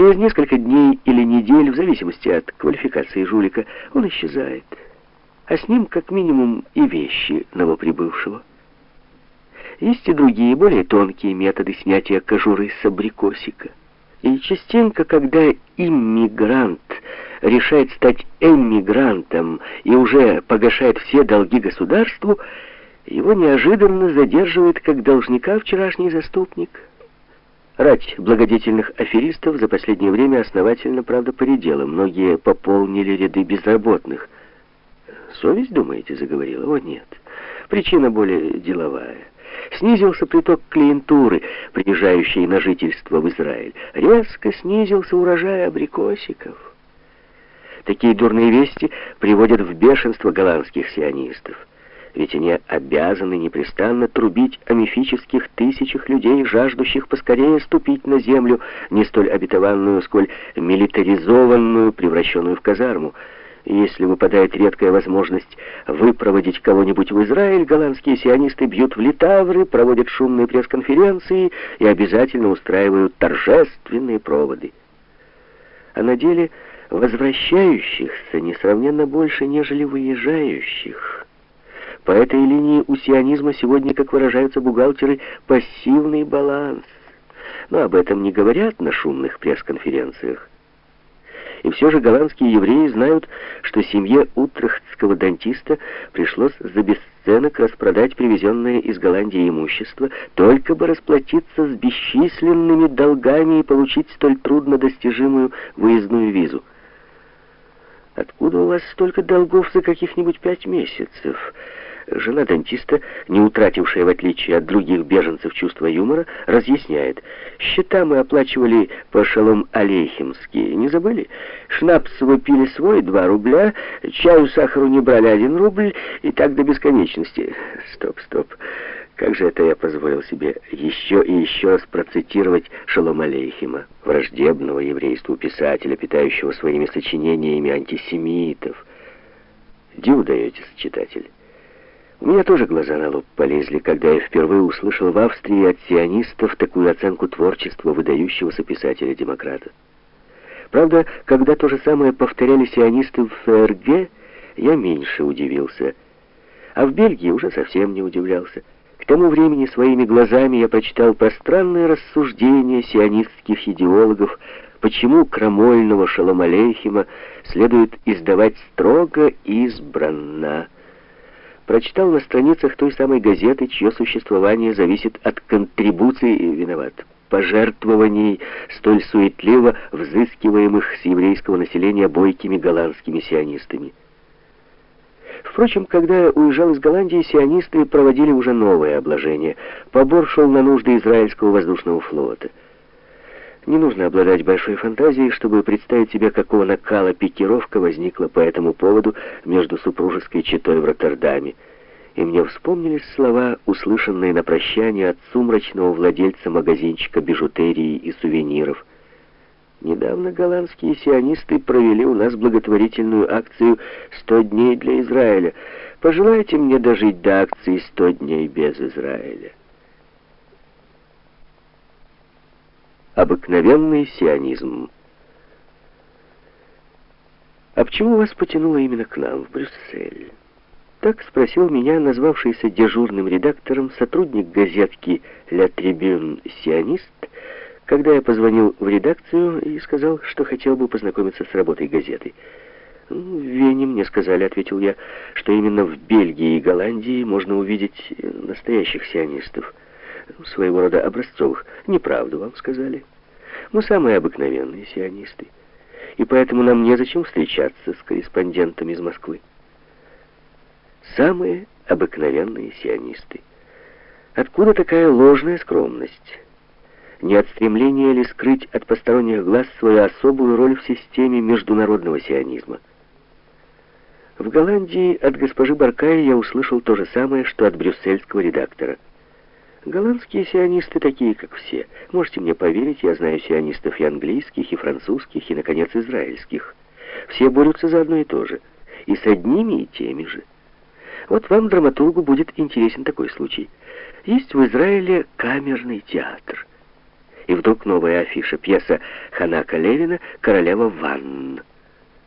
Через несколько дней или недель, в зависимости от квалификации жулика, он исчезает. А с ним, как минимум, и вещи новоприбывшего. Есть и другие, более тонкие методы снятия кожуры с абрикосика. И частенько, когда иммигрант решает стать эмигрантом и уже погашает все долги государству, его неожиданно задерживает как должника вчерашний заступник. Рать благодетельных аферистов за последнее время основательно, правда, поредела. Многие пополнили ряды безработных. «Совесть, думаете, заговорила?» «О, нет. Причина более деловая». Снизился приток клиентуры, приезжающей на жительство в Израиль. Резко снизился урожай абрикосиков. Такие дурные вести приводят в бешенство голландских сионистов. Ведь они обязаны непрестанно трубить о мифических тысячах людей, жаждущих поскорее ступить на землю, не столь обетованную, сколь милитаризованную, превращенную в казарму. Если выпадает редкая возможность выпроводить кого-нибудь в Израиль, голландские сионисты бьют в литавры, проводят шумные пресс-конференции и обязательно устраивают торжественные проводы. А на деле возвращающихся несравненно больше, нежели выезжающих. По этой линии у сионизма сегодня, как выражаются бухгалтеры, пассивный баланс. Но об этом не говорят на шумных пресс-конференциях. И все же голландские евреи знают, что семье утрехтского дантиста пришлось за бесценок распродать привезенное из Голландии имущество, только бы расплатиться с бесчисленными долгами и получить столь труднодостижимую выездную визу. «Откуда у вас столько долгов за каких-нибудь пять месяцев?» Жена дантиста, не утратившая, в отличие от других беженцев, чувство юмора, разъясняет. «Счета мы оплачивали по шалом алейхимски. Не забыли? Шнапс выпили свой, два рубля, чаю, сахару не брали один рубль, и так до бесконечности. Стоп, стоп. Как же это я позволил себе еще и еще раз процитировать Шалом Алейхима, враждебного еврейству писателя, питающего своими сочинениями антисемитов? Диву даетесь, читатель. У меня тоже глаза на лоб полезли, когда я впервые услышал в Австрии от сионистов такую оценку творчества выдающегося писателя-демократа. Правда, когда то же самое повторяли сионисты в ФРГ, я меньше удивился. А в Бельгии уже совсем не удивлялся. К тому времени своими глазами я прочитал пространные рассуждения сионистских идеологов, почему крамольного Шаломалейхима следует издавать строго избранно прочитал на страницах той самой газеты, чье существование зависит от контрибуций, виноват, пожертвований, столь суетливо взыскиваемых с еврейского населения бойкими голландскими сионистами. Впрочем, когда я уезжал из Голландии, сионисты проводили уже новое обложение. Побор шел на нужды израильского воздушного флота. Не нужно обладать большой фантазией, чтобы представить себе, какого накала пикировка возникла по этому поводу между супружеской четой в Роттердаме. И мне вспомнились слова, услышанные на прощание от сумрачного владельца магазинчика бижутерии и сувениров. Недавно голландские сионисты провели у нас благотворительную акцию «100 дней для Израиля». Пожелайте мне дожить до акции «100 дней без Израиля». Обыкновенный сионизм. А почему вас потянуло именно к нам, в Брюссель? Так спросил меня назвавшийся дежурным редактором сотрудник газетки «Ля Трибюн Сионист», когда я позвонил в редакцию и сказал, что хотел бы познакомиться с работой газеты. «Ну, «В Вене мне сказали», — ответил я, — «что именно в Бельгии и Голландии можно увидеть настоящих сионистов» своего рода образцовых. Неправду вам сказали. Мы самые обыкновенные сионисты. И поэтому нам незачем встречаться с корреспондентами из Москвы. Самые обыкновенные сионисты. Откуда такая ложная скромность? Не от стремления ли скрыть от посторонних глаз свою особую роль в системе международного сионизма? В Голландии от госпожи Баркая я услышал то же самое, что от брюссельского редактора – Голландские сионисты такие, как все. Можете мне поверить, я знаю сионистов и английских, и французских, и, наконец, израильских. Все борются за одно и то же. И с одними и теми же. Вот вам, драматургу, будет интересен такой случай. Есть в Израиле камерный театр. И вдруг новая афиша, пьеса Ханака Левина «Королева ванны».